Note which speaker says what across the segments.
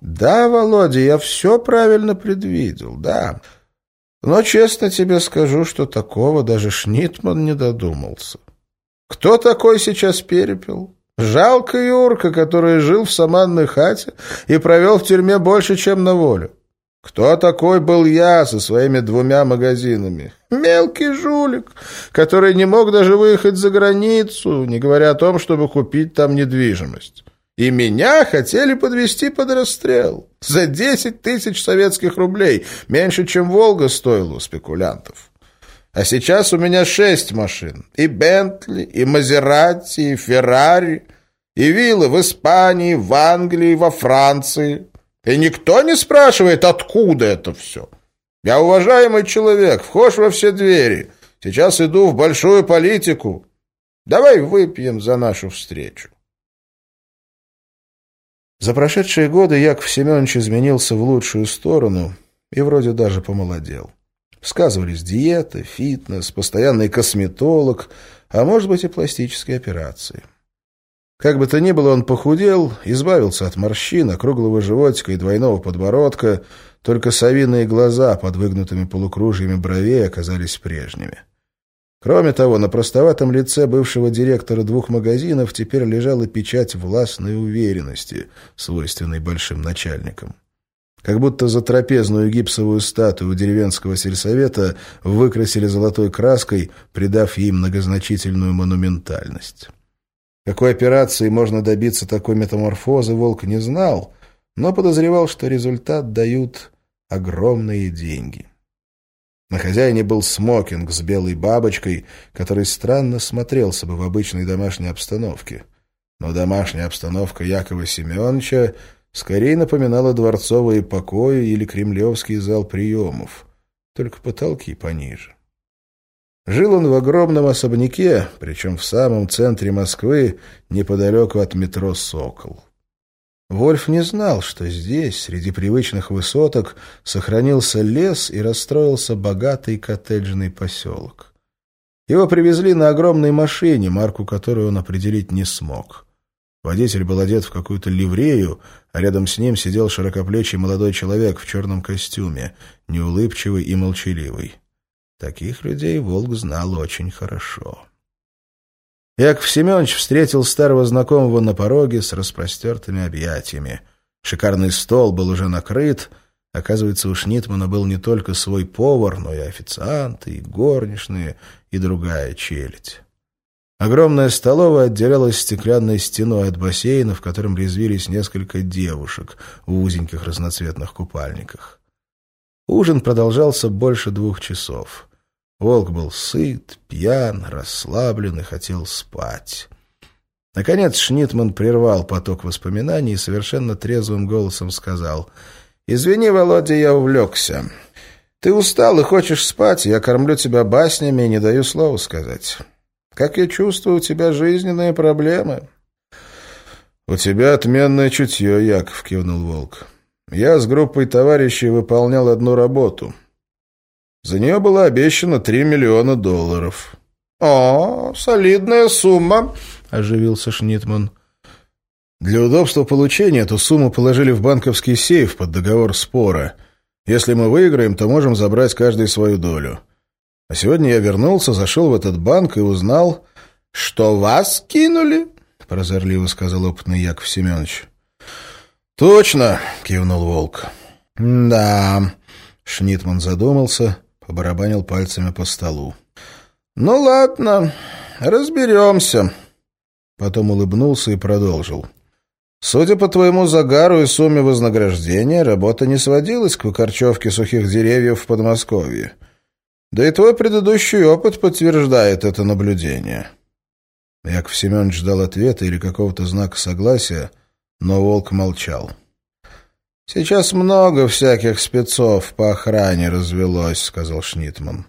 Speaker 1: Да, Володя, я все правильно предвидел, да. Но честно тебе скажу, что такого даже Шнитман не додумался. Кто такой сейчас перепел? Жалко Юрка, который жил в саманной хате и провел в тюрьме больше, чем на волю. Кто такой был я со своими двумя магазинами? Мелкий жулик, который не мог даже выехать за границу, не говоря о том, чтобы купить там недвижимость. И меня хотели подвести под расстрел за 10 тысяч советских рублей, меньше, чем «Волга» стоила у спекулянтов. А сейчас у меня шесть машин. И Бентли, и Мазерати, и Феррари, и виллы в Испании, в Англии, во Франции. И никто не спрашивает, откуда это все. Я уважаемый человек, вхож во все двери. Сейчас иду в большую политику. Давай выпьем за нашу встречу. За прошедшие годы Яков Семенович изменился в лучшую сторону и вроде даже помолодел. Сказывались диета, фитнес, постоянный косметолог, а может быть и пластические операции. Как бы то ни было, он похудел, избавился от морщин, округлого животика и двойного подбородка, только совиные глаза под выгнутыми полукружьями бровей оказались прежними. Кроме того, на простоватом лице бывшего директора двух магазинов теперь лежала печать властной уверенности, свойственной большим начальникам. Как будто за трапезную гипсовую статую деревенского сельсовета выкрасили золотой краской, придав ей многозначительную монументальность. Какой операции можно добиться такой метаморфозы, Волк не знал, но подозревал, что результат дают огромные деньги. На хозяине был смокинг с белой бабочкой, который странно смотрелся бы в обычной домашней обстановке. Но домашняя обстановка Якова Семеновича скорее напоминала дворцовые покои или кремлевский зал приемов, только потолки пониже. Жил он в огромном особняке, причем в самом центре Москвы, неподалеку от метро «Сокол». Вольф не знал, что здесь, среди привычных высоток, сохранился лес и расстроился богатый коттеджный поселок. Его привезли на огромной машине, марку которой он определить не смог. Водитель был одет в какую-то ливрею, а рядом с ним сидел широкоплечий молодой человек в черном костюме, неулыбчивый и молчаливый. Таких людей Волк знал очень хорошо. Яков Семенович встретил старого знакомого на пороге с распростертыми объятиями. Шикарный стол был уже накрыт. Оказывается, у Шнитмана был не только свой повар, но и официанты, и горничные, и другая челядь. Огромная столовая отделялась стеклянной стеной от бассейна, в котором резвились несколько девушек в узеньких разноцветных купальниках. Ужин продолжался больше двух часов. Волк был сыт, пьян, расслаблен и хотел спать. Наконец Шнитман прервал поток воспоминаний и совершенно трезвым голосом сказал «Извини, Володя, я увлекся. Ты устал и хочешь спать, я кормлю тебя баснями и не даю слова сказать. Как я чувствую, у тебя жизненные проблемы». «У тебя отменное чутье, Яков», — кивнул Волк. «Я с группой товарищей выполнял одну работу». За нее было обещано три миллиона долларов. «О, солидная сумма», — оживился Шнитман. Для удобства получения эту сумму положили в банковский сейф под договор спора. Если мы выиграем, то можем забрать каждый свою долю. А сегодня я вернулся, зашел в этот банк и узнал, что вас кинули, — прозорливо сказал опытный Яков Семенович. «Точно!» — кивнул Волк. «Да...» — Шнитман задумался побарабанил пальцами по столу. «Ну ладно, разберемся». Потом улыбнулся и продолжил. «Судя по твоему загару и сумме вознаграждения, работа не сводилась к выкорчевке сухих деревьев в Подмосковье. Да и твой предыдущий опыт подтверждает это наблюдение». Яков Семенович ждал ответа или какого-то знака согласия, но Волк молчал. «Сейчас много всяких спецов по охране развелось», — сказал Шнитман.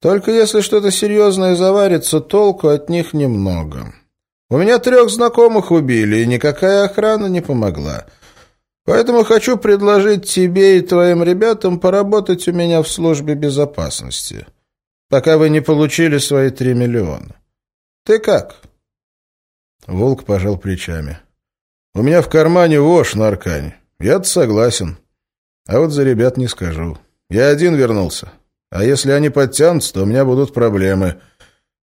Speaker 1: «Только если что-то серьезное заварится, толку от них немного. У меня трех знакомых убили, и никакая охрана не помогла. Поэтому хочу предложить тебе и твоим ребятам поработать у меня в службе безопасности, пока вы не получили свои три миллиона. Ты как?» Волк пожал плечами. «У меня в кармане вошь на аркане. Я-то согласен. А вот за ребят не скажу. Я один вернулся. А если они подтянутся, то у меня будут проблемы,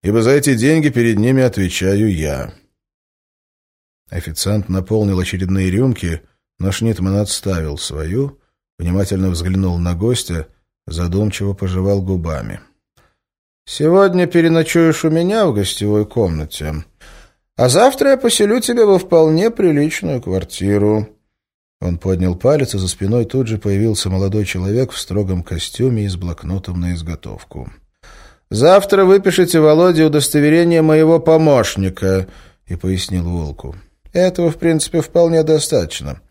Speaker 1: ибо за эти деньги перед ними отвечаю я». Официант наполнил очередные рюмки, но Шнитман отставил свою, внимательно взглянул на гостя, задумчиво пожевал губами. «Сегодня переночуешь у меня в гостевой комнате, а завтра я поселю тебя во вполне приличную квартиру». Он поднял палец, и за спиной тут же появился молодой человек в строгом костюме и с блокнотом на изготовку. «Завтра выпишите Володе удостоверение моего помощника», — и пояснил Волку. «Этого, в принципе, вполне достаточно.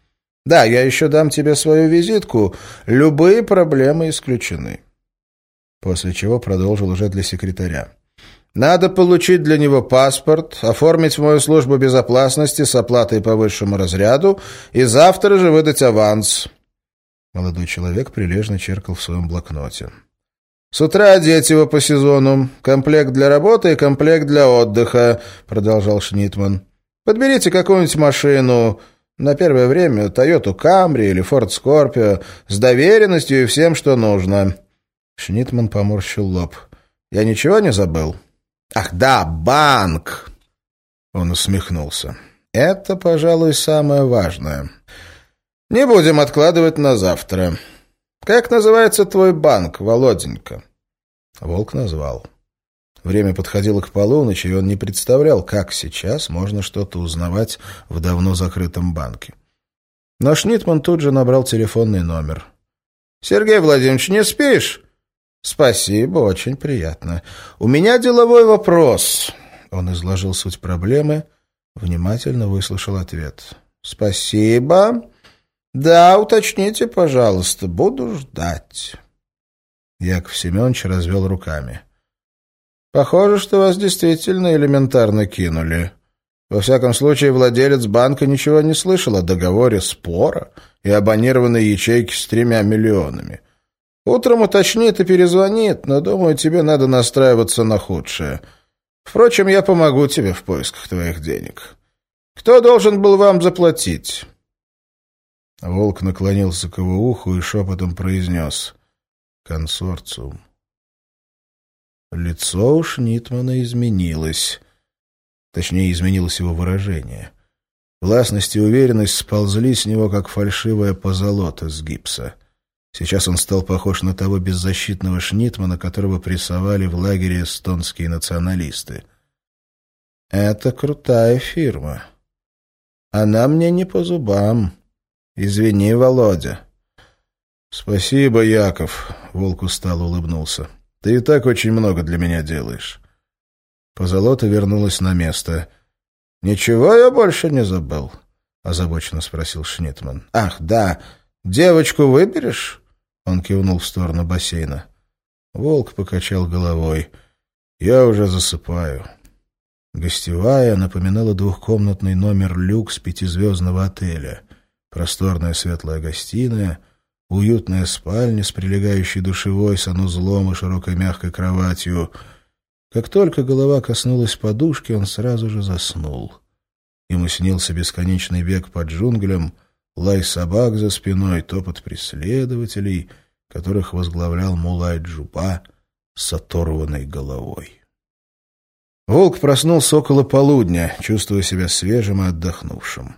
Speaker 1: Да, я еще дам тебе свою визитку. Любые проблемы исключены». После чего продолжил уже для секретаря. Надо получить для него паспорт, оформить мою службу безопасности с оплатой по высшему разряду и завтра же выдать аванс». Молодой человек прилежно черкал в своем блокноте. «С утра одеть его по сезону. Комплект для работы и комплект для отдыха», — продолжал Шнитман. «Подберите какую-нибудь машину, на первое время Тойоту Камри или Форд Скорпио, с доверенностью и всем, что нужно». Шнитман поморщил лоб. «Я ничего не забыл?» «Ах да, банк!» Он усмехнулся. «Это, пожалуй, самое важное. Не будем откладывать на завтра. Как называется твой банк, Володенька?» Волк назвал. Время подходило к полуночи, и он не представлял, как сейчас можно что-то узнавать в давно закрытом банке. Но Шнитман тут же набрал телефонный номер. «Сергей Владимирович, не спишь?» «Спасибо, очень приятно. У меня деловой вопрос». Он изложил суть проблемы, внимательно выслушал ответ. «Спасибо. Да, уточните, пожалуйста. Буду ждать». Яков Семенович развел руками. «Похоже, что вас действительно элементарно кинули. Во всяком случае, владелец банка ничего не слышал о договоре спора и абонированной ячейке с тремя миллионами. Утром уточнит и перезвонит, но, думаю, тебе надо настраиваться на худшее. Впрочем, я помогу тебе в поисках твоих денег. Кто должен был вам заплатить?» Волк наклонился к его уху и шепотом произнес «Консорциум». Лицо у Шнитмана изменилось. Точнее, изменилось его выражение. Властность и уверенность сползли с него, как фальшивая позолота с гипса. Сейчас он стал похож на того беззащитного Шнитмана, которого прессовали в лагере эстонские националисты. «Это крутая фирма. Она мне не по зубам. Извини, Володя». «Спасибо, Яков», — Волк устало улыбнулся. «Ты и так очень много для меня делаешь». Позолота вернулась на место. «Ничего я больше не забыл», — озабоченно спросил Шнитман. «Ах, да, девочку выберешь?» Он кивнул в сторону бассейна. Волк покачал головой. «Я уже засыпаю». Гостевая напоминала двухкомнатный номер люкс пятизвездного отеля. Просторная светлая гостиная, уютная спальня с прилегающей душевой, санузлом и широкой мягкой кроватью. Как только голова коснулась подушки, он сразу же заснул. Ему снился бесконечный бег по джунглям — лай собак за спиной, топот преследователей, которых возглавлял Мулай Джупа с оторванной головой. Волк проснулся около полудня, чувствуя себя свежим и отдохнувшим.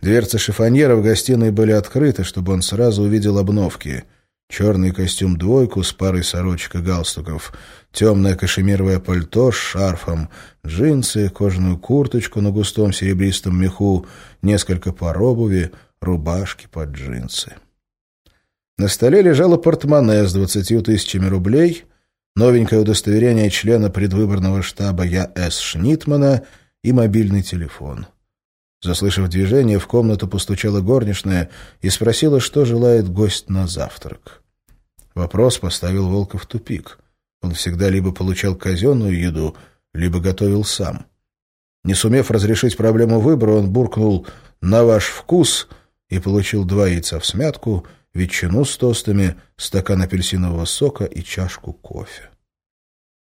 Speaker 1: Дверцы шифоньера в гостиной были открыты, чтобы он сразу увидел обновки. Черный костюм двойку с парой сорочек и галстуков, темное кашемировое пальто с шарфом, джинсы, кожаную курточку на густом серебристом меху, несколько пар обуви, рубашки под джинсы. На столе лежало портмоне с двадцатью тысячами рублей, новенькое удостоверение члена предвыборного штаба Я.С. Шнитмана и мобильный телефон. Заслышав движение, в комнату постучала горничная и спросила, что желает гость на завтрак. Вопрос поставил Волка в тупик. Он всегда либо получал казенную еду, либо готовил сам. Не сумев разрешить проблему выбора, он буркнул «на ваш вкус», и получил два яйца в смятку, ветчину с тостами, стакан апельсинового сока и чашку кофе.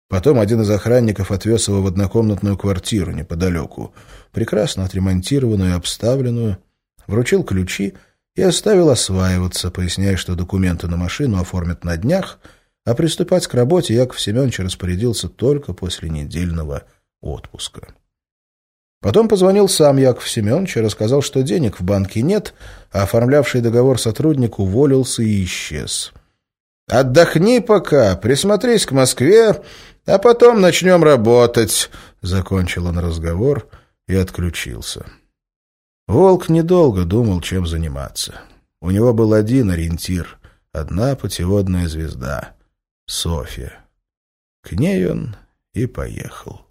Speaker 1: Потом один из охранников отвез его в однокомнатную квартиру неподалеку, прекрасно отремонтированную и обставленную, вручил ключи и оставил осваиваться, поясняя, что документы на машину оформят на днях, а приступать к работе Яков Семенович распорядился только после недельного отпуска. Потом позвонил сам Яков Семенович и рассказал, что денег в банке нет, а оформлявший договор сотрудник уволился и исчез. «Отдохни пока, присмотрись к Москве, а потом начнем работать», — закончил он разговор и отключился. Волк недолго думал, чем заниматься. У него был один ориентир, одна путеводная звезда — Софья. К ней он и поехал.